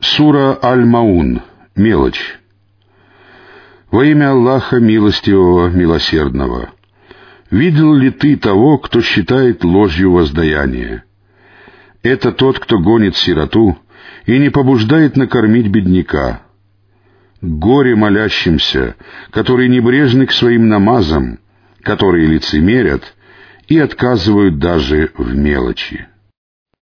Сура Аль-Маун. Мелочь. Во имя Аллаха Милостивого, Милосердного. Видел ли ты того, кто считает ложью воздаяние? Это тот, кто гонит сироту и не побуждает накормить бедняка. Горе молящимся, которые небрежны к своим намазам, которые лицемерят и отказывают даже в мелочи.